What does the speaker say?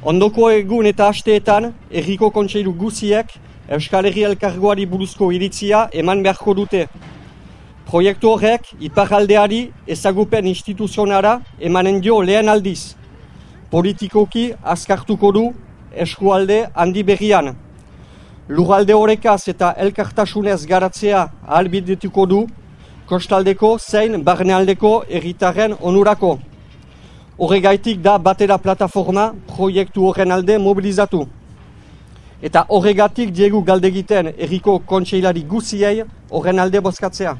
Ondoko egun eta asteetan, erriko kontseilu guziek Euskal Herri Elkargoari buruzko iritzia eman beharko dute. Proiektu horrek iparaldeari ezagupen instituzionara emanen dio lehen aldiz. Politikoki azkartuko du eskualde handi berrian. Lurralde horrekaz eta elkartasunez garatzea ahalbidetuko du kostaldeko zein barnealdeko erritaren onurako. Horregaitik da batera plataforma proiektu horren alde mobilizatu. Eta horregatik diegu galdegiten erriko kontseilari guziei horren alde bozkatzea.